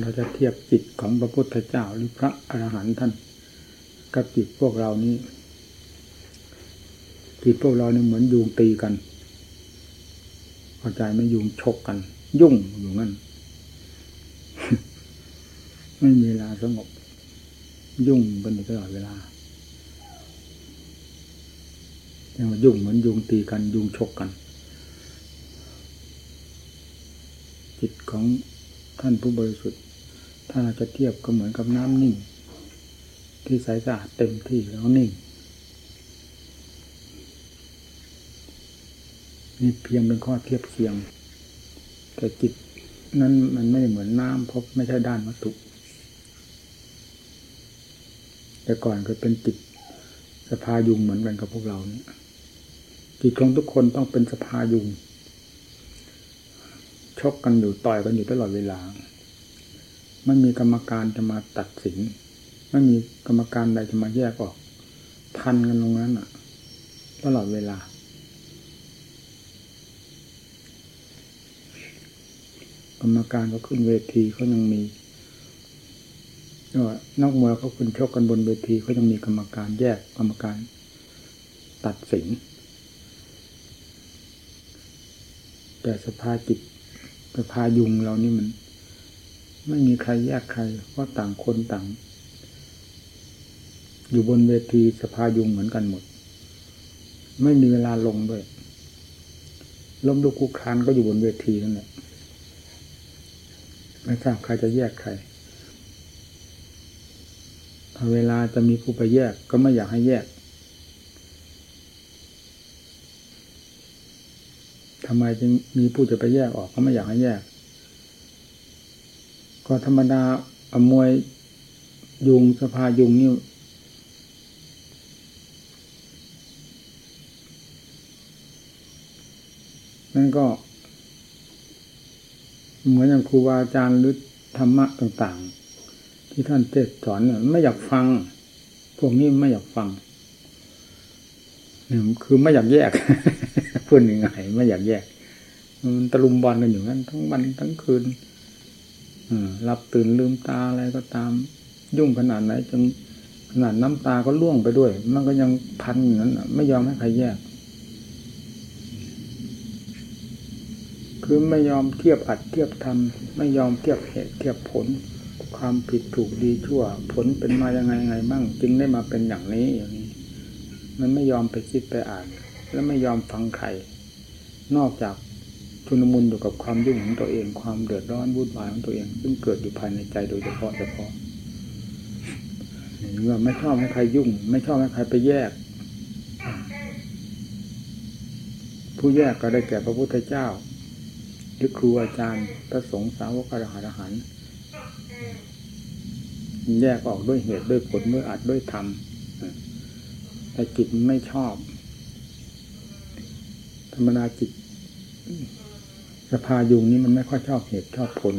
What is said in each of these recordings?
เราจะเทียบจิตของพระพุทธเจ้าหรือพระอรหันต์ท่านกับจิตพวกเรานี้จิตพวกเราเนี่ยเหมือนยุงตีกันเข้าใจไม่ยุงชกกัน ยุ่งอยู่นั่นไม่มีเวลาสงบ ยุ่งกันอยู่ตลอดเวลาเรียกว่ายุ่งเหมือนยุงตีกันยุงชกกัน จิตของท่านผู้บริสุทธิ์ ถ้าเราจะเทียบก็เหมือนกับน้ำนิ่ง ที่ใสสะอาดเต็มที่แล้วนิ่งนี่เพียงเป็นข้อเทียบเคียง แต่จิตนั้นมันไม่เหมือนน้ำเพราะไม่ใช่ด้านวัตถุ แต่ก่อนก็เป็นจิตสภายุงเหมือนกันกับพวกเราเนี่ยจิตของทุกคนต้องเป็นสภายุงชกกันอยู่ต่อยกันอยู่ตลอดเวลา ไม่มีกรรมการจะมาตัดสิน ไม่มีกรรมการใดจะมาแยกออก พันกันตรงนั้นอะตลอดเวลา กรรมการก็ขึ้นเวทีเขายังมีก็นอกมวยเขาขึ้นชกกันบนเวทีเขายังมีกรรมการแยกกรรมการตัดสิน แต่สภาจิตสภายุงเรานี่มัน ไม่มีใครแยกใคร เพราะต่างคนต่าง อยู่บนเวทีสภายุงเหมือนกันหมด ไม่มีเวลาลงด้วยล้มลุกคุกคานก็อยู่บนเวทีนั่นแหละไม่ทราบใครจะแยกใครถ้าเวลาจะมีผู้ไปแยกก็ไม่อยากให้แยกทำไมจึงมีผู้จะไปแยกออกก็ไม่อยากให้แยก ก็ธรรมดาอมวยยุงสภายุงนี่นั่นก็ เหมือนอย่างครูบาอาจารย์หรือธรรมะต่าง ๆ ที่ท่านเทศสอนเนี่ยไม่อยากฟัง พวกนี้ไม่อยากฟังหนึ่งคือไม่อยากแยกพูดยังไงไม่อยากแยกมันตะลุมบอลกันอยู่นั้นทั้งวันทั้งคืน หลับตื่นลืมตาอะไรก็ตาม ยุ่งขนาดไหนจนขนาดน้ำตาก็ล่วงไปด้วย มันก็ยังพันอย่นั้นไม่ยอมให้ใครแยก คือไม่ยอมเทียบอัดเทียบทำไม่ยอมเทียบเหตุเทียบผล ความผิดถูกดีชั่ว ผลเป็นมายังไงไงบ้างจึงได้มาเป็นอย่างนี้อย่างนี้ มันไม่ยอมไปคิดไปอ่าน และไม่ยอมฟังใครนอกจาก ทุนมุนอยู่กับความยุ่งของตัวเอง ความเดือดร้อนวุ่นวายของตัวเอง ซึ่งเกิดอยู่ภายในใจโดยเฉพาะเฉพาะเมื่อไม่ชอบให้ใครยุ่ง ไม่ชอบให้ใครไปแยก ผู้แยกก็ได้แก่พระพุทธเจ้า หรือครูอาจารย์พระสงฆ์สาวกอรหันต์แยกออกด้วยเหตุด้วยผลด้วยอัดด้วยธรรมแต่จิตไม่ชอบ ธรรมนาจิต สภายุงนี้มันไม่ค่อยชอบเหตุชอบผล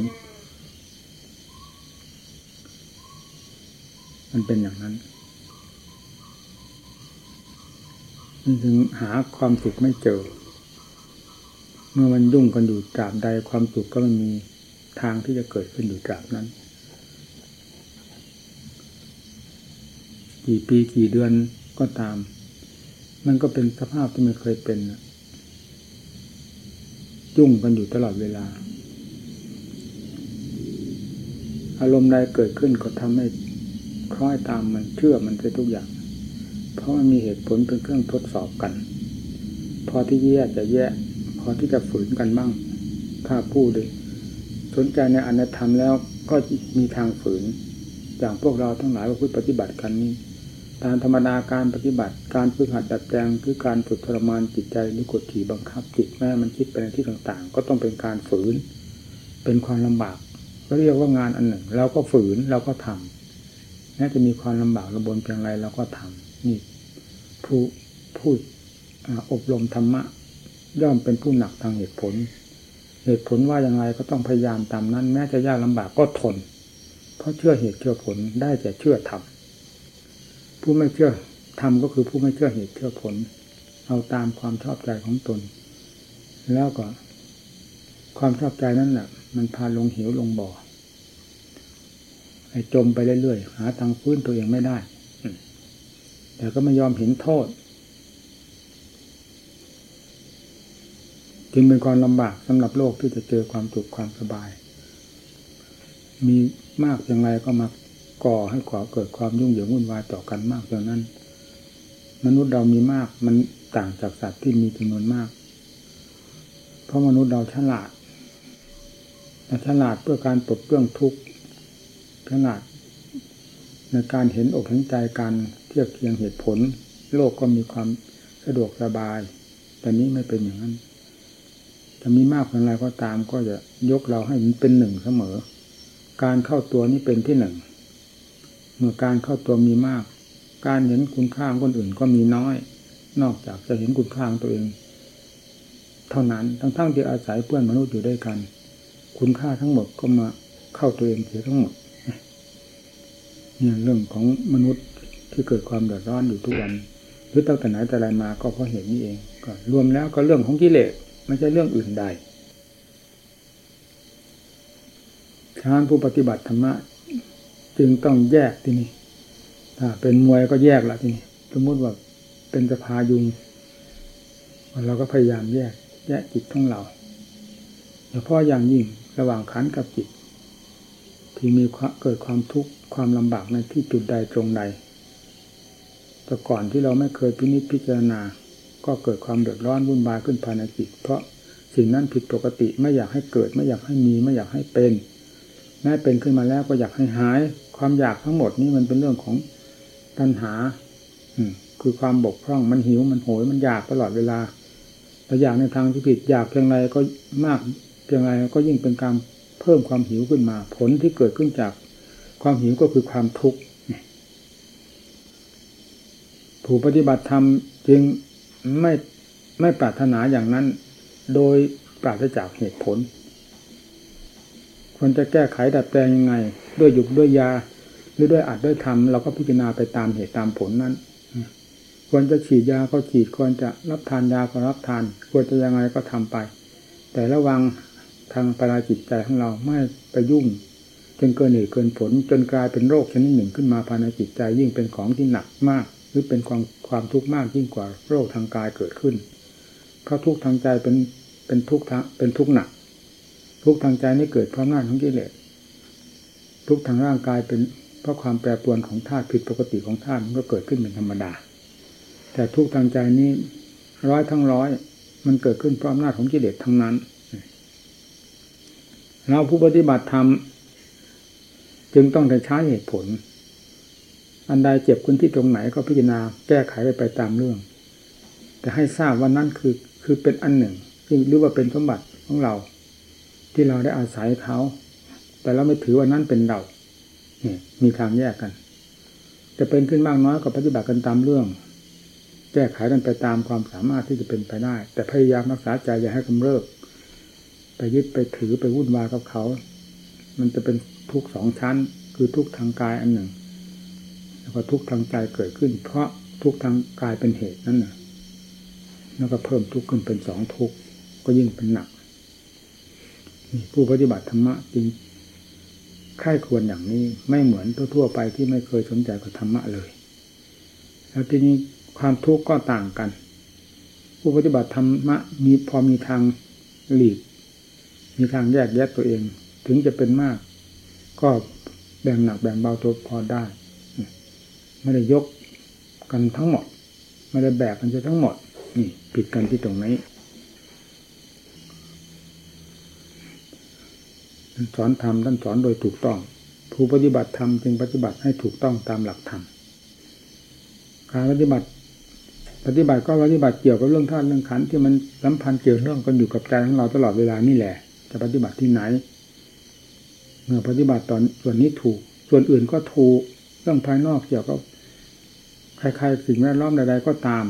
มันเป็นอย่างนั้นมันถึงหาความสุขไม่เจอ เมื่อมันยุ่งกันอยู่ตราบใดความสุขก็ไม่มีทางที่จะเกิดขึ้นอยู่ตราบนั้น กี่ปีกี่เดือนก็ตาม มันก็เป็นสภาพที่ไม่เคยเป็น ยุ่งกันอยู่ตลอดเวลา อารมณ์ใดเกิดขึ้นก็ทำให้คล้อยตามมันเชื่อมันไปทุกอย่าง เพราะมันมีเหตุผลเป็นเครื่องทดสอบกัน พอที่แย่จะแย่พอที่จะฝืนกันบ้าง ถ้าพูดเลยสนใจในอนัตธรรมแล้วก็มีทางฝืน อย่างพวกเราทั้งหลายว่าพูดปฏิบัติกันนี้ ตามธรรมดาการปฏิบัติการฝึกหัดดัดแปลงคือการฝึกทรมานจิตใจหรือกดขี่บังคับจิตแม่มันคิดไปในที่ต่างๆ ก็ต้องเป็นการฝืน เป็นความลำบากก็เรียกว่างานอันหนึ่ง เราก็ฝืนเราก็ทำแม้จะมีความลำบากระบนเพียงไรเราก็ทำนี่ผู้พูดอบรมธรรมะ ย่อมเป็นผู้หนักทางเหตุผล เหตุผลว่าอย่างไรก็ต้องพยายามตามนั้น แม้จะยากลำบากก็ทน เพราะเชื่อเหตุเชื่อผลได้แต่เชื่อธรรม ผู้ไม่เชื่อธรรมก็คือผู้ไม่เชื่อเหตุเชื่อผล เอาตามความชอบใจของตน แล้วก็ ความชอบใจนั่นแหละมันพาลงเหวลงบ่อให้จมไปเรื่อยๆหาทางฟื้นตัวเองไม่ได้แต่ก็ไม่ยอมเห็นโทษ จึงเป็นความลำบากสำหรับโลกที่จะเจอความสุขความสบาย มีมากอย่างไรก็มา ก่อให้ก่อเกิดความยุ่งเหยิงวุ่นวายต่อกันมากอย่างนั้น มนุษย์เรามีมากมันต่างจากสัตว์ที่มีจำนวนมาก เพราะมนุษย์เราฉลาดฉลาดเพื่อการปลดเปลื้องทุกข์ฉลาดในการเห็นอกเห็นใจการเทียบเคียงเหตุผล โลกก็มีความสะดวกสบาย แต่นี้ไม่เป็นอย่างนั้นจะมีมากเพียงไรก็ตามก็จะยกเราให้มันเป็นหนึ่งเสมอ การเข้าตัวนี้เป็นที่หนึ่ง เมื่อการเข้าตัวมีมาก การเห็นคุณค่าคนอื่นก็มีน้อย นอกจากจะเห็นคุณค่าตัวเอง เท่านั้นทั้งๆทที่อาศัยเพื่อนมนุษย์อยู่ด้วยกัน คุณค่าทั้งหมดก็มาเข้าตัวเองเสียทั้งหมดเนี่ยเรื่องของมนุษย์ที่เกิดความเดือดร้อนอยู่ทุกวันหรือตั้งแต่ไหนแต่ไรมาก็เพราะเหตุนี้เองก็รวมแล้วก็เรื่องของกิเลสไม่ใช่เรื่องอื่นใดชานผู้ปฏิบัติธรรมะ จึงต้องแยกที่นี่ถ้าเป็นมวยก็แยกละที่นี่สมมติว่าเป็นสภายุงเราก็พยายามแยก แยกจิตของเราเฉพาะอย่างยิ่งระหว่างขันกับจิต ที่มีเกิดความทุกข์ความลำบากในที่จุดใดตรงใดแต่ก่อนที่เราไม่เคยพินิจพิจารณา ก็เกิดความเดือดร้อนวุ่นวายขึ้นภายในจิต เพราะสิ่งนั้นผิดปกติไม่อยากให้เกิด ไม่อยากให้มี ไม่อยากให้เป็นแม้เป็นขึ้นมาแล้วก็อยากให้หาย ความอยากทั้งหมดนี้มันเป็นเรื่องของตัณหา อืคือความบกพร่องมันหิวมันโหยมันอยากตลอดเวลาแต่อยากในทางที่ผิดอยากเพียงไรก็มากเพียงไรก็ยิ่งเป็นการเพิ่มความหิวขึ้นมา ผลที่เกิดขึ้นจากความหิวก็คือความทุกข์ผู้ปฏิบัติธรรมจึงไม่ไม่ปรารถนาอย่างนั้น โดยปราศจากเหตุผลควรจะแก้ไขดัดแปลงยังไง ด้วยหยุกด้วยยาหรือด้วยอัดด้วยทำเราก็พิจารณาไปตามเหตุตามผลนั้นควรจะฉีดยาก็ฉีดควรจะรับทานยาก็รับทาน ควรจะยังไงก็ทำไป แต่ระวังทางปราจิตใจของเราไม่ไปยุ่งจนเกินเหตุเกินผล จนกลายเป็นโรคชนิดหนึ่งขึ้นมาภายในจิตใจยิ่งเป็นของที่หนักมาก หรือเป็นความความทุกข์มากยิ่งกว่าโรคทางกายเกิดขึ้นเพราะทุกข์ทางใจเป็นเป็นทุกข์เป็นทุกข์หนัก ทุกข์ทางใจนี่เกิดเพราะหน้าของกิเลส ทุกข์ทางร่างกายเป็นเพราะความแปรปรวนของธาตุผิดปกติของธาตุมันก็เกิดขึ้นเป็นธรรมดา แต่ทุกข์ทางใจนี้ร้อยทั้งร้อย มันเกิดขึ้นเพราะอำนาจของกิเลสทั้งนั้น เราผู้ปฏิบัติธรรมจึงต้องได้ใช้เหตุผล อันใดเจ็บขึ้นที่ตรงไหนก็พิจารณาแก้ไขไปไปตามเรื่อง แต่ให้ทราบว่านั่นคือคือเป็นอันหนึ่งหรือว่าเป็นสมบัติของเรา ที่เราได้อาศัยเขา แต่เราไม่ถือว่านั่นเป็นเราเนี่ยมีทางแยกกัน จะเป็นขึ้นมากน้อยก็ปฏิบัติกันตามเรื่อง แก้ไขกันไปตามความสามารถที่จะเป็นไปได้ แต่พยายามรักษาใจอย่าให้กำเริบไปยึดไปถือไปวุ่นวายกับเขา มันจะเป็นทุกสองชั้น คือทุกทางกายอันหนึ่ง แล้วก็ทุกทางใจเกิดขึ้น เพราะทุกทางกายเป็นเหตุนั่นน่ะแล้วก็เพิ่มทุกข์ขึ้นเป็นสองทุกข์ก็ยิ่งเป็นหนักนี่ผู้ปฏิบัติธรรมะจริง ค่ายควรอย่างนี้ไม่เหมือนทั่วๆไปที่ไม่เคยสนใจกับธรรมะเลย แล้วทีนี้ความทุกข์ก็ต่างกัน ผู้ปฏิบัติธรรมะมีพอมีทางหลีก มีทางแยกแยะตัวเอง ถึงจะเป็นมาก ก็แบ่งหนักแบ่งเบาตัวพอได้ ไม่ได้ยกกันทั้งหมด ไม่ได้แบกกันจะทั้งหมดนี่ผิดกันที่ตรงนี้ท่าน สอนธรรมท่านสอนโดยถูกต้อง ผู้ปฏิบัติธรรมจึงปฏิบัติให้ถูกต้องตามหลักธรรมการปฏิบัติ ปฏิบัติก็ปฏิบัติเกี่ยวกับเรื่องธาตุเรื่องขันที่มันสัมพันธ์เกี่ยวเรื่องกันอยู่กับใจของเราตลอดเวลานี่แหละ จะปฏิบัติที่ไหนเมื่อปฏิบัติตอนส่วนนี้ถูก ส่วนอื่นก็ถูกเรื่องภายนอกเกี่ยวกับใครๆสิ่งแวดล้อมใดๆก็ตาม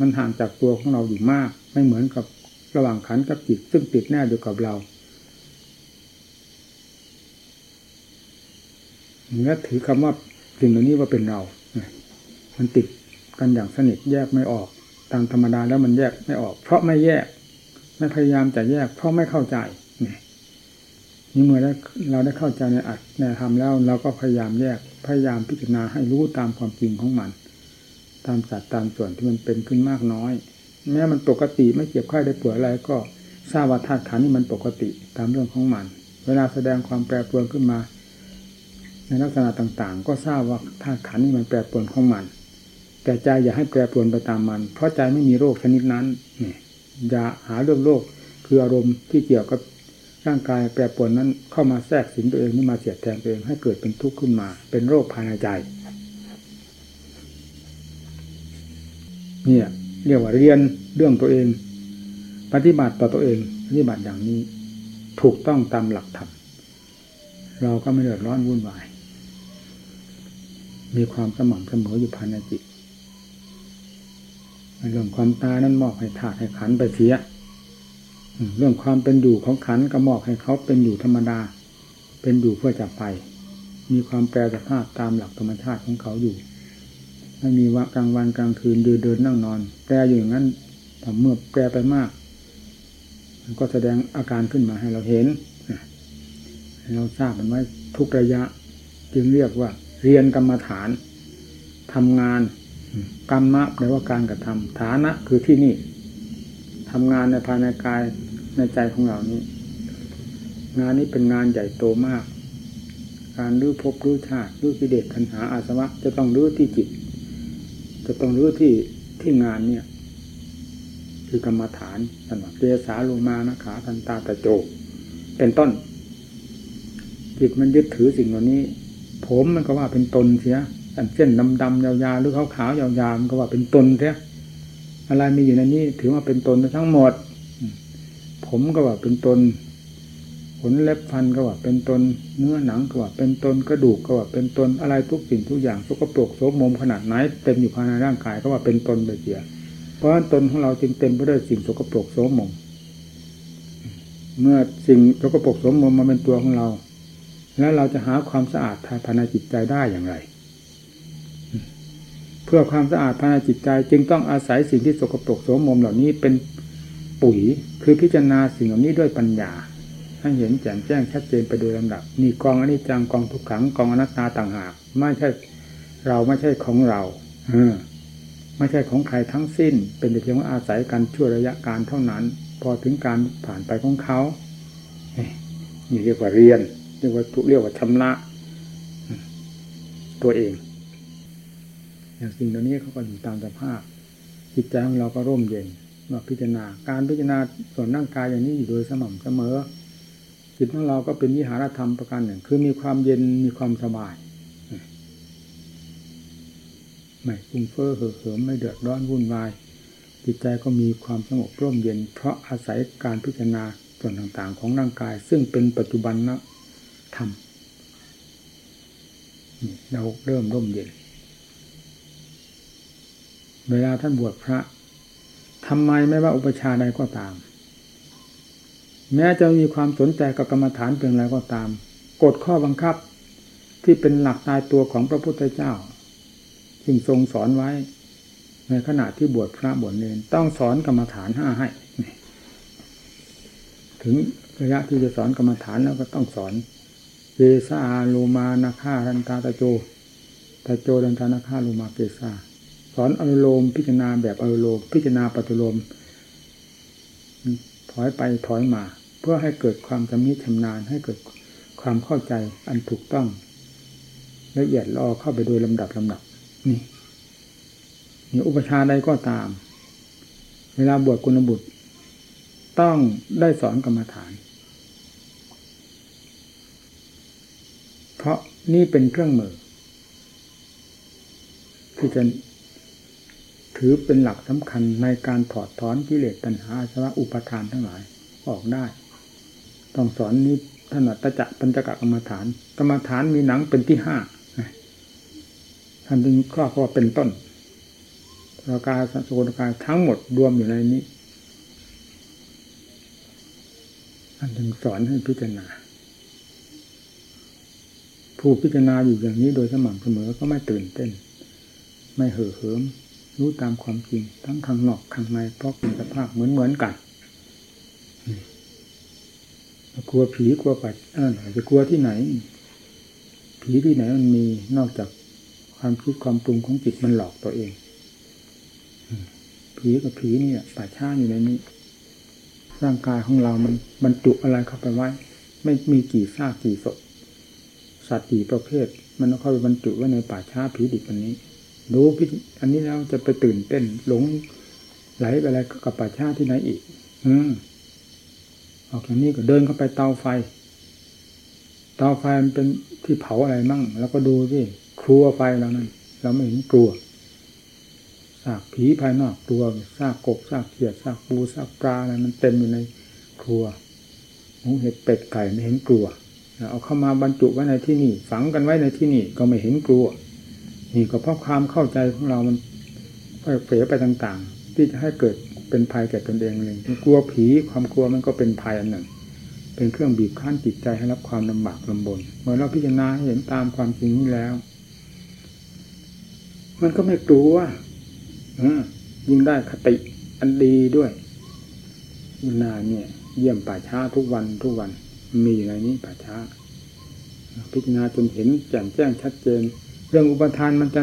มันห่างจากตัวของเราอยู่มาก ไม่เหมือนกับระหว่างขันกับจิตซึ่งติดแน่อยู่กับเรา เนื้ถือคำว่าสิ่งเหล่านี้ว่าเป็นเรา มันติดกันอย่างสนิทแยกไม่ออก ตามธรรมดาแล้วมันแยกไม่ออก เพราะไม่แยก ไม่พยายามจะแยก เพราะไม่เข้าใจนี่เมื่อเราได้เข้าใจในอัดในธรรมแล้วเราก็พยายามแยกพยายามพิจารณาให้รู้ตามความจริงของมัน ตามสัดตามส่วนที่มันเป็นขึ้นมากน้อย แม้มันปกติไม่เจ็บไข้ได้ป่วยอะไรก็ทราบว่าธาตุขันนี่มันปกติตามเรื่องของมัน เวลาแสดงความแปรปรวนขึ้นมา ในลักษณะต่างๆ ก็ทราบว่าธาตุขันนี่มันแปรปรวนของมัน แต่ใจอย่าให้แปรปรวนไปตามมัน เพราะใจไม่มีโรคชนิดนั้นเนี่ยอย่าหาเรื่องโรคคืออารมณ์ที่เกี่ยวกับร่างกายแปรปรวนนั้นเข้ามาแทรกสิงตัวเองนี่มาเสียดแทงตัวเองให้เกิดเป็นทุกข์ขึ้นมา เป็นโรคภายในใจ เนี่ยเรียกว่าเรียนเรื่องตัวเอง ปฏิบัติต่อตัวเองปฏิบัติอย่างนี้ ถูกต้องตามหลักธรรมเราก็ไม่เดือดร้อนวุ่นวาย มีความสม่ำเสมออยู่ภายในจิตเรื่องความตายนั้นมอบให้ธาตุให้ขันไปเสียเรื่องความเป็นอยู่ของขันก็มอบให้เขาเป็นอยู่ธรรมดา เป็นอยู่เพื่อจะไป มีความแปรสภาพตามหลักธรรมชาติของเขาอยู่ไม่มีว่ากลางวันกลางคืนเดินเดินนั่งนอน แปรอยู่อย่างนั้นแต่เมื่อแปรไปมาก มันก็แสดงอาการขึ้นมาให้เราเห็นเราทราบมันไว้ทุกระยะ จึงเรียกว่า เรียนกรรมฐานทำงานกรรมะแปลว่าการกระทำฐานะคือที่นี่ทำงานในภายในกายในใจของเรานี้ งานนี้เป็นงานใหญ่โตมาก การรื้อภพรื้อชาติรื้อกิเลสปัญหาอาสวะ จะต้องรื้อที่จิต จะต้องรื้อที่ที่งานเนี่ย คือกรรมฐานสำหรับเจสาลงมานะขาทันตาตะโจ เป็นต้น จิตมันยึดถือสิ่งเหล่านี้ ผมมันก็ว่าเป็นตนเสียเส้นดำๆยาวๆหรือขาวๆยาวๆมันก็ว่าเป็นตนเสียอะไรมีอยู่ในนี้ ถือว่าเป็นตนทั้งหมด ผมก็ว่าเป็นตนขนเล็บฟันก็ว่าเป็นตนเนื้อหนังก็ว่าเป็นตนกระดูกก็ว่าเป็นตนอะไรทุกสิ่งทุกอย่างสกปรกโสมมขนาดไหนเต็มอยู่ภายในร่างกายก็ว่าเป็นตนไปเสียเพราะฉะนั้นตนของเราจึงเต็มไปด้วยสิ่งสกปรกโสมม เมื่อสิ่งสกปรกโสมมมาเป็นตัวของเรา แล้วเราจะหาความสะอาดภายในจิตใจได้อย่างไร เพื่อความสะอาดภายในจิตใจจึงต้องอาศัยสิ่งที่สกปรกโสมมเหล่านี้เป็นปุ๋ย คือพิจารณาสิ่งเหล่านี้ด้วยปัญญาให้เห็นแจ่มแจ้งชัดเจนไปโดยลำดับนี่กองอนิจจังกองทุกขังกองอนัตตาต่างหาก ไม่ใช่เราไม่ใช่ของเราเออไม่ใช่ของใครทั้งสิ้น เป็นแต่เพียงว่าอาศัยการช่วยระยะการเท่านั้น พอถึงการผ่านไปของเขานี่เรียกว่าเรียน เรียกว่าเรียกว่าชำระตัวเอง อย่างสิ่งเหล่านี้เขาก็อยู่ตามสภาพจิตใจของเราก็ร่มเย็นมาพิจารณา การพิจารณาส่วนร่างกายอย่างนี้อยู่โดยสม่ำเสมอจิตของเราก็เป็นวิหารธรรมประการหนึ่ง คือมีความเย็นมีความสบายไม่ฟุ้งเฟ้อเห่อเหิมไม่เดือดร้อนวุ่นวาย จิตใจก็มีความสงบร่มเย็น เพราะอาศัยการพิจารณาส่วนต่างๆ ของร่างกาย ซึ่งเป็นปัจจุบันนะ ธรรมเราเริ่มร่มเย็น เวลาท่านบวชพระทำไมไม่ว่าอุปชาใดก็ตาม แม้จะมีความสนใจกับกรรมฐานเพียงไรก็ตาม กฎข้อบังคับที่เป็นหลักตายตัวของพระพุทธเจ้าจึงทรงสอนไว้ ในขณะที่บวชพระบวชเนรต้องสอนกรรมฐานห้าให้ ถึงระยะที่จะสอนกรรมฐานแล้วก็ต้องสอน เกซาโลมานาคารันตาตะโจตะโจดันตานาคาโลมาเกซาสอนอนุโลมพิจารณาแบบอนุโลมพิจารณาปฏิโลมถอยไปถอยมา เพื่อให้เกิดความจำนิชำนาญให้เกิดความเข้าใจอันถูกต้อง ละเอียดรอเข้าไปโดยลำดับลำดับ นี่นี่อุปชาใดก็ตาม เวลาบวชกุณบุตร ต้องได้สอนกรรมฐาน เพราะนี่เป็นเครื่องมือ ที่จะถือเป็นหลักสำคัญในการถอดถอนกิเลสตัณหาสวะอุปทานทั้งหลายออกได้ ต้องสอนนี้ถนัดตะจะปัญจกกรรมฐานกรรมฐานมีหนังเป็นที่ห้าท่านจึงครอบว่าเป็นต้นรากายสังโกายทั้งหมดรวมอยู่ในนี้ท่านจึงสอนให้พิจารณา ผู้พิจารณาอยู่อย่างนี้โดยสม่ำเสมอก็ไม่ตื่นเต้น ไม่เห่อเหิม รู้ตามความจริง ทั้งข้างนอกข้างในเพราะเป็นสภาพเหมือนเหมือนกันกลัวผีกลัวปัดเออจะกลัวที่ไหน ผีที่ไหนมันมีนอกจากความคิดความปรุงของจิตมันหลอกตัวเองผีกับผีนี่ป่าช้าอยู่ในนี้ ร่างกายของเรามันบรรจุอะไรเข้าไปไว้ ไม่มีกี่ซากกี่ศพ สัตว์กี่ประเภท มันเข้าไปบรรจุไว้ในป่าช้าผีดิบอันนี้ดูพิอันนี้แล้วจะไปตื่นเต้นหลงไหลไปอะไรกับป่าช้าที่ไหนอีก อืมออกจากนี้ก็เดินเข้าไปเตาไฟ เตาไฟมันเป็นที่เผาอะไรมั่ง แล้วก็ดูที่ครัวไฟเรานั้นเราไม่เห็นกลัวซากผีภายนอกตัวซากกบซากเขียดซากปูซากปลาอะไรมันเต็มอยู่ในครัวหมูเห็ดเป็ดไก่ไม่เห็นกลัว เอาเข้ามาบรรจุไว้ในที่นี่ ฝังกันไว้ในที่นี่ก็ไม่เห็นกลัว นี่ก็เพราะความเข้าใจของเรามันเผลอไปต่างๆ ที่จะให้เกิดเป็นภัยแก่ตนเองเลยกลัวผีความกลัวมันก็เป็นภัยอันหนึ่ง เป็นเครื่องบีบคั้นจิตใจให้รับความลำบากลำบนเมื่อเราพิจารณาเห็นตามความจริงนี้แล้ว มันก็ไม่กลัวยิ่งได้คติอันดีด้วยนาเนี่ย เยี่ยมป่าช้าทุกวันทุกวัน มีอยู่ในนี้ป่าช้า พิจารณาจนเห็นแจ่มแจ้งชัดเจน เรื่องอุปทานมันจะ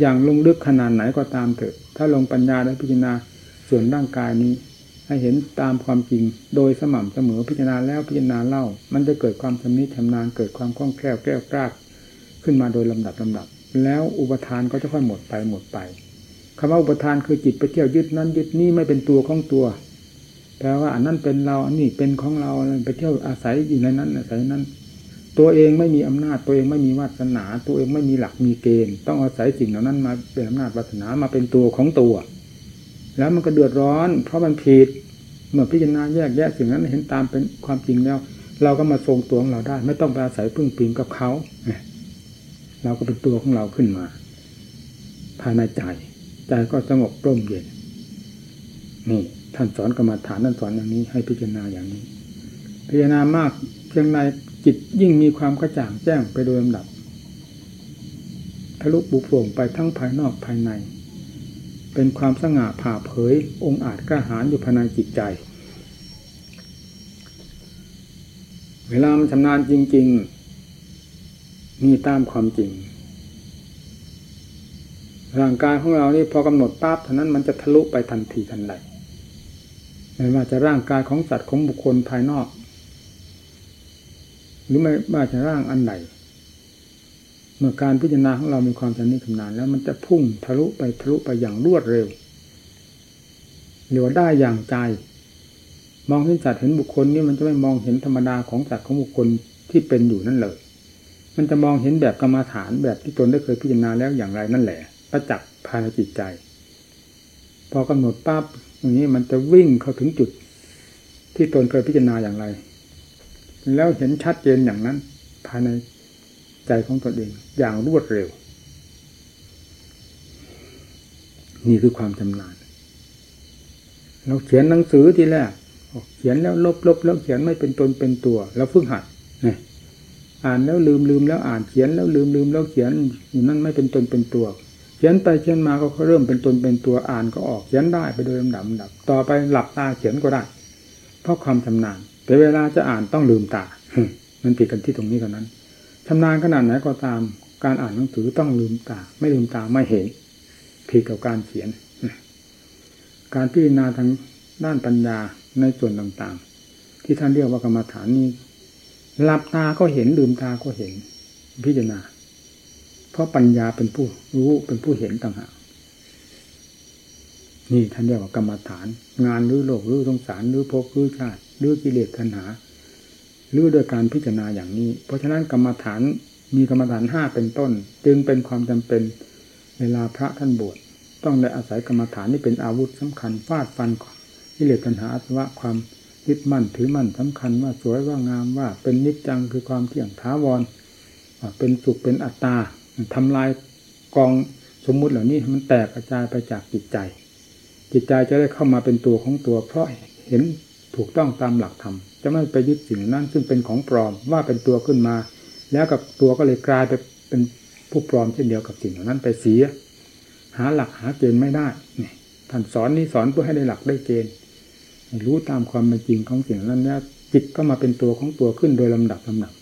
อย่างลงลึกขนาดไหนก็ตามเถอะ ถ้าลงปัญญาและพิจารณาส่วนร่างกายนี้ ให้เห็นตามความจริงโดยสม่ำเสมอพิจารณาแล้วพิจารณาเล่า มันจะเกิดความชำนิชำนาญเกิดความคล่องแคล่วแก้วกล้าขึ้นมาโดยลำดับลำดับ แล้วอุปทานก็จะค่อยหมดไปหมดไปคำว่าอุปทานคือจิตไปเที่ยวยึดนั้นยึดนี่ไม่เป็นตัวของตัว แปลว่าอันนั้นเป็นเราอันนี้เป็นของเราไปเที่ยวอาศัยอยู่ในนั้นอาศัยนั้น ตัวเองไม่มีอำนาจตัวเองไม่มีวาสนา ตัวเองไม่มีหลักมีเกณฑ์ ต้องอาศัยสิ่งเหล่านั้นมาเป็นอำนาจวาสนามาเป็นตัวของตัว แล้วมันก็เดือดร้อน เพราะมันผิดเมื่อพิจารณาแยกแยะสิ่งนั้นเห็นตามเป็นความจริงแล้ว เราก็มาทรงตัวของเราได้ ไม่ต้องไปอาศัยพึ่งพิงกับเขาเราก็เป็นตัวของเราขึ้นมา ภายในใจ ใจก็สงบร่มเย็น นี่ ท่านสอนกรรมฐานท่านสอนอย่างนี้ให้พิจารณาอย่างนี้ พิจารณามากเพียงในจิตยิ่งมีความกระจ่างแจ้งไปโดยลำดับทะลุบุโปร่งไปทั้งภายนอกภายใน เป็นความสง่าผ่าเผย องค์อาจกระหารอยู่ภายในจิตใจ เวลามันชำนาญจริงๆมีตามความจริง ร่างกายของเรานี่พอกำหนดปั๊บเท่านั้นมันจะทะลุไปทันทีทันใด ไม่ว่าจะร่างกายของสัตว์ของบุคคลภายนอก หรือไม่ว่าจะร่างอันใดเมื่อการพิจารณาของเรามีความชำนิชำนาญแล้วมันจะพุ่งทะลุไปทะลุไปอย่างรวดเร็วเรียกว่าได้อย่างใจ มองเห็นสัตว์เห็นบุคคลนี่มันจะไม่มองเห็นธรรมดาของสัตว์ของบุคคลที่เป็นอยู่นั่นเลย มันจะมองเห็นแบบกรรมาฐานแบบที่ตนได้เคยพิจารณาแล้วอย่างไรนั่นแหละประจักษ์ภายในจิตใจ พอกำหนดปั๊บ อย่างนี้มันจะวิ่งเข้าถึงจุด ที่ตนเคยพิจารณาอย่างไร แล้วเห็นชัดเจนอย่างนั้น ภายในใจของตนเองอย่างรวดเร็ว นี่คือความชำนาญเราเขียนหนังสือทีแรกเขียนแล้วลบลบแล้วเขียนไม่เป็นตนเป็นตัว แล้วฝึกหัดนี่อ่านแล้วลืมลืมแล้วอ่านเขียนแล้วลืมลืมแล้วเขียนอยู่นั่นไม่เป็นตนเป็นตัว ขียนไปเขียนมาก็เริ่มเป็นตนเป็นตัวอ่านก็ออกเขียนได้ไปโดยลำดับดับ ต่อไปหลับตาเขียนก็ได้ เพราะความชำนาญแต่เวลาจะอ่านต้องลืมตามันผิดกันที่ตรงนี้เท่านั้นชำนาญขนาดไหนก็ตาม การอ่านหนังสือต้องลืมตา ไม่ลืมตาไม่เห็นผิดกับการเขียน การพิจารณาทางด้านปัญญาในส่วนต่างๆ ที่ท่านเรียกว่ากรรมฐานนี้หลับตาก็เห็นลืมตาก็เห็น พิจารณา เพราะปัญญาเป็นผู้รู้เป็นผู้เห็นต่างหากนี่ท่านเรียกว่ากรรมฐาน งานหรือโลกหรือสงสารหรือภพหรือชาติหรือกิเลสตัณหาหรือโดยการพิจารณาอย่างนี้ เพราะฉะนั้นกรรมฐานมีกรรมฐานห้าเป็นต้น จึงเป็นความจำเป็นเวลาพระท่านบวชต้องได้อาศัยกรรมฐานนี่เป็นอาวุธสำคัญฟาดฟันกิเลสตัณหาอสวะความยึดมั่นถือมั่นสำคัญว่าสวยว่างามว่าเป็นนิจจังคือความเที่ยงท้าวรเป็นสุขเป็นอัตตา ทำลายกองสมมุติเหล่านี้มันแตกกระจายไปจากจิตใจ จิตใจจะได้เข้ามาเป็นตัวของตัว เพราะเห็นถูกต้องตามหลักธรรมจะไม่ไปยึดสิ่งนั้น ซึ่งเป็นของปลอมว่าเป็นตัวขึ้นมา แล้วกับตัวก็เลยกลายไปเป็นผู้ปลอมเช่นเดียวกับสิ่งเหล่านั้นไปเสีย หาหลักหาเกณฑ์ไม่ได้นี่ท่านสอนนี้สอนเพื่อให้ได้หลักได้เกณฑ์รู้ตามความเป็นจริงของสิ่งนั้นแล้วจิตก็มาเป็นตัวของตัวขึ้นโดยลำดับลำดับ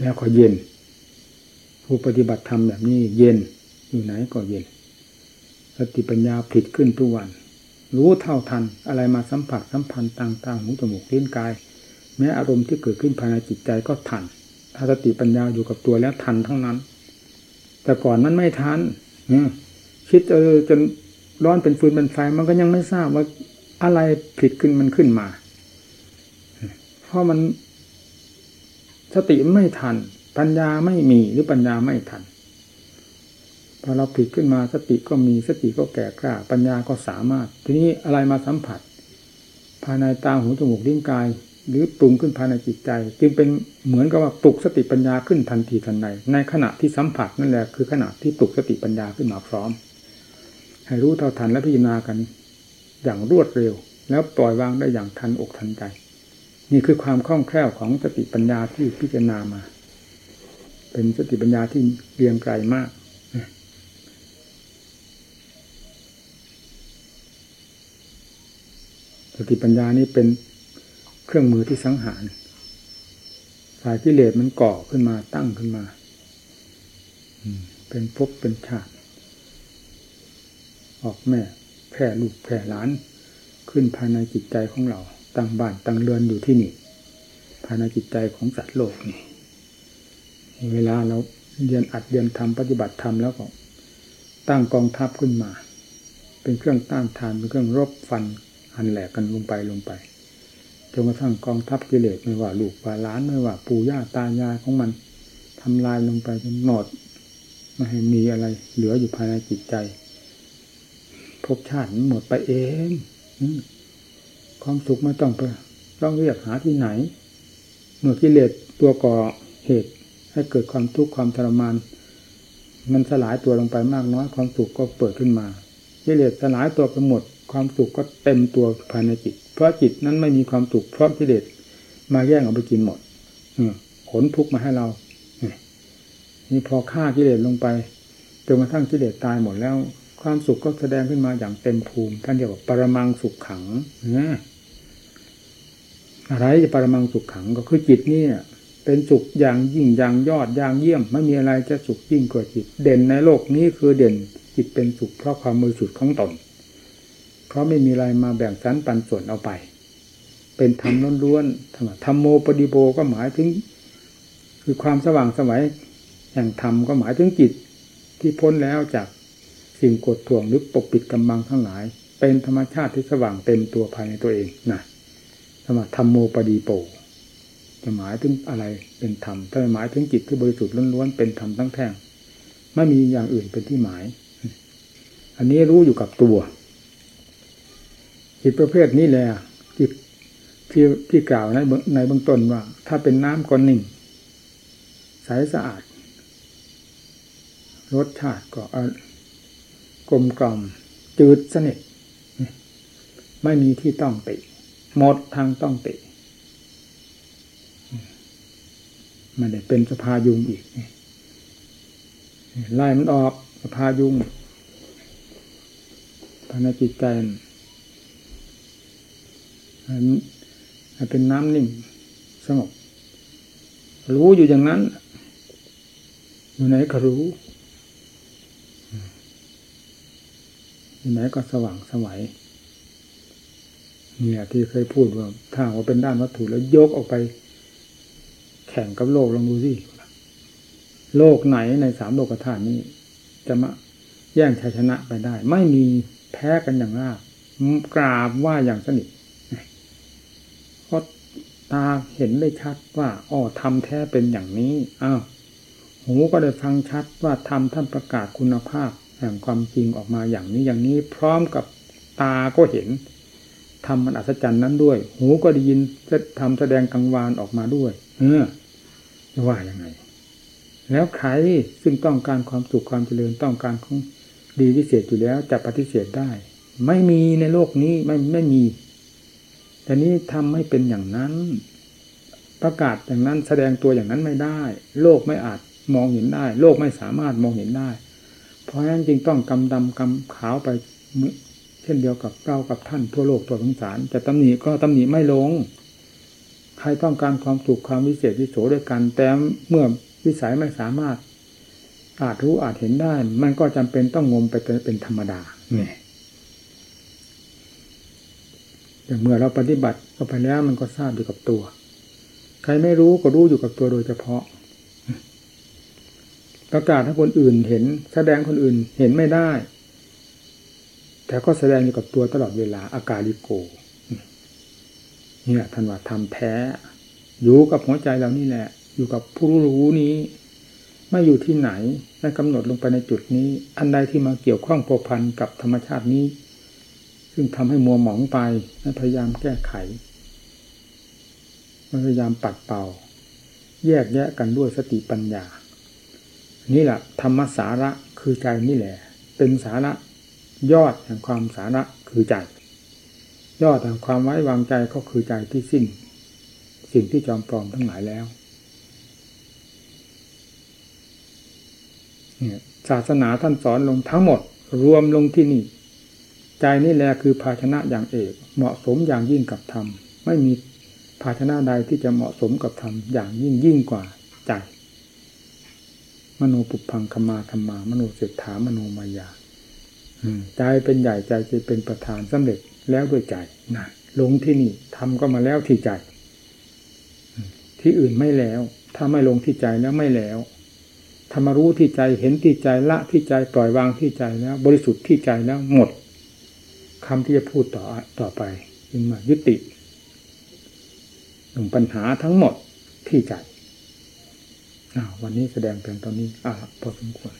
แล้วก็เย็น ผู้ปฏิบัติธรรมแบบนี้เย็นอยู่ไหนก็เย็นสติปัญญาผลิตขึ้นทุกวัน รู้เท่าทันอะไรมาสัมผัสสัมพันธ์ต่างๆหูจมูกเลิ้นกาย แม้อารมณ์ที่เกิดขึ้นภายในจิตใจก็ทัน ถ้าสติปัญญาอยู่กับตัวแล้วทันทั้งนั้น แต่ก่อนนั้นไม่ทันคิดเออจนร้อนเป็นฟืนเป็นไฟมันก็ยังไม่ทราบว่าอะไรผิดขึ้นมันขึ้นมา เพราะมัน สติไม่ทัน ปัญญาไม่มีหรือปัญญาไม่ทันพอเราผิดขึ้นมาสติก็มีสติก็แก่กล้า ปัญญาก็สามารถ ทีนี้อะไรมาสัมผัส ภายในตาหูจมูกลิ้นกาย หรือปรุงขึ้นภายในจิตใจ จึงเป็นเหมือนกับว่าปลุกสติปัญญาขึ้นทันทีทันใดในขณะที่สัมผัสนั่นแหละคือขณะที่ปลุกสติปัญญาขึ้นมาพร้อม ให้รู้เท่าทันและพิจารณากัน อย่างรวดเร็ว แล้วปล่อยวางได้อย่างทันอกทันใจ นี่คือความคล่องแคล่วของสติปัญญาที่พิจารณามา เป็นสติปัญญาที่เรียงไกลมากสติปัญญานี้เป็นเครื่องมือที่สังหารสายกิเลสมันก่อขึ้นมาตั้งขึ้นมา เป็นภพเป็นชาติ ออกแม่แพร่ลูกแพร่หลาน ขึ้นภายในจิตใจของเรา ตั้งบ้านตั้งเรือนอยู่ที่นี่ภายในจิตใจของสัตว์โลกนี่ เวลาเราเรียนอัดเรียนทำปฏิบัติธรรมแล้วก็ตั้งกองทัพขึ้นมา เป็นเครื่องต้านทานเป็นเครื่องรบฟันอันแหลกกันลงไปลงไปจนกระทั่งกองทัพกิเลสไม่ว่าลูกว่าล้านไม่ว่า ปู่ย่าตายายของมันทำลายลงไปจนหมดไม่ให้มีอะไร เหลืออยู่ภายในจิตใจภพชาติหมดไปเอง ความสุขไม่ต้องไปต้องเรียกหาที่ไหน เมื่อกิเลสตัวก่อเหตุ ให้เกิดความทุกข์ความทรมาน มันสลายตัวลงไปมากน้อยความสุขก็เปิดขึ้นมากิเลสสลายตัวไปหมด ความสุขก็เต็มตัวภายในจิต เพราะจิตนั้นไม่มีความสุขเพราะกิเลสมาแย่งเอาไปกินหมดขนทุกข์มาให้เรานี่พอฆ่ากิเลสลงไปจนกระทั่งกิเลสตายหมดแล้ว ความสุขก็แสดงขึ้นมาอย่างเต็มภูมิ ท่านเรียกว่าปรมังสุขขังอะไรจะปรมังสุขขังก็คือจิตนี่เป็นสุขอย่างยิ่งอย่างยอดอย่างเยี่ยม ไม่มีอะไรจะสุขยิ่งกว่าจิต เด่นในโลกนี้คือเด่นจิตเป็นสุขเพราะความมือสุดของตน เพราะไม่มีอะไรมาแบ่งสรรปันส่วนเอาไป เป็นธรรมล้วนๆธรรมธรรมโมปฏิโบก็หมายถึง คือความสว่างสวัยแห่งธรรมก็หมายถึงจิตที่พ้นแล้วจาก สิ่งกดท่วงหรือปกปิดกำบังทั้งหลาย เป็นธรรมชาติที่สว่างเต็มตัวภายในตัวเองนะธรรมธรรมโมปฏิโปจะหมายถึงอะไรเป็นธรรมถ้าหมายถึงจิตที่บริสุทธิ์ล้วนๆเป็นธรรมทั้งแท่งไม่มีอย่างอื่นเป็นที่หมาย อันนี้รู้อยู่กับตัว จิตประเภทนี้แหละจิตที่ที่กล่าวในในเบื้องต้นว่า ถ้าเป็นน้ำก็นิ่งใสสะอาดรสชาติก็ กลมกล่อม จืดสนิทไม่มีที่ต้องติ หมดทางต้องติมันได้เป็นสภายุงอีกไล่มันออกสภายุงภายในจิตใจให้เป็นน้ำนิ่งสงบรู้อยู่อย่างนั้น อยู่ไหนก็รู้ อยู่ไหนก็สว่างสวัยเนี่ยที่เคยพูดว่าถ้าว่าเป็นด้านวัตถุแล้วยกออกไป แข่งกับโลกลองดูสิโลกไหนในสามโลกธาตุนี้ จะมาแย่งชัยชนะไปได้ ไม่มีแพ้กันอย่างราบกราบว่าอย่างสนิทเพราะตาเห็นได้ชัดว่าอ๋อทำแท้เป็นอย่างนี้อ้าวหูก็ได้ฟังชัดว่าทำท่านประกาศคุณภาพ แห่งความจริงออกมาอย่างนี้อย่างนี้พร้อมกับตาก็เห็นทำมันอัศจรรย์นั้นด้วย หูก็ได้ยินจะทำแสดงกังวานออกมาด้วย เออว่ายังไง แล้วใครซึ่งต้องการความสุขความเจริญต้องการของดีพิเศษอยู่แล้วจะปฏิเสธได้ ไม่มีในโลกนี้ไม่ไม่มี แต่นี้ทำให้เป็นอย่างนั้น ประกาศอย่างนั้นแสดงตัวอย่างนั้นไม่ได้ โลกไม่อาจมองเห็นได้ โลกไม่สามารถมองเห็นได้ เพราะฉะนั้นจึงต้องกำดำกำขาวไปเช่นเดียวกับเรากับท่านทั่วโลกทั่วสงสารจะตำหนิก็ตำหนิไม่ลง ใครต้องการความสุขความวิเศษวิโสด้วยกัน แต่เมื่อวิสัยไม่สามารถ อาจรู้อาจเห็นได้ มันก็จำเป็นต้องงมไปเป็นธรรมดาเนี่ยแต่เมื่อเราปฏิบัติก็ไปแล้วมันก็ทราบอยู่กับตัว ใครไม่รู้ก็รู้อยู่กับตัวโดยเฉพาะ ประกาศให้คนอื่นเห็น แสดงคนอื่นเห็นไม่ได้ แต่ก็แสดงอยู่กับตัวตลอดเวลาอากาลิโกเนี่ยท่านว่าทำแท้ อยู่กับหัวใจเรานี่แหละ อยู่กับผู้รู้นี้ ไม่อยู่ที่ไหนและกำหนดลงไปในจุดนี้ อันใดที่มาเกี่ยวข้องโผพันกับธรรมชาตินี้ ซึ่งทำให้มัวหมองไปพยายามแก้ไขพยายามปัดเป่า แยกแยะกันด้วยสติปัญญา นี่แหละธรรมสาระคือใจนี่แหละ เป็นสาระยอดแห่งความสาระคือใจ ยอดแห่งความไว้วางใจก็คือใจที่สิ้น สิ่งที่จอมปลอมทั้งหลายแล้วเนี่ยศาสนาท่านสอนลงทั้งหมด รวมลงที่นี่ ใจนี่แหละคือภาชนะอย่างเอกเหมาะสมอย่างยิ่งกับธรรม ไม่มีภาชนะใดที่จะเหมาะสมกับธรรมอย่างยิ่งยิ่งกว่าใจ มโนปุพังคมาธรรมามโนเศรษฐามโนมายาใจเป็นใหญ่ใจจะเป็นประธานสำเร็จแล้วด้วยใจนะลงที่นี่ทำก็มาแล้วที่ใจ ที่อื่นไม่แล้ว ถ้าไม่ลงที่ใจแล้วไม่แล้วธรรมรู้ที่ใจเห็นที่ใจละที่ใจปล่อยวางที่ใจแล้ว บริสุทธิ์ที่ใจแล้วหมดคำที่จะพูดต่อต่อไปจึงมายุติหนึ่งปัญหาทั้งหมดที่ใจ วันนี้แสดงเพียงตอนนี้อ่าพอสมควร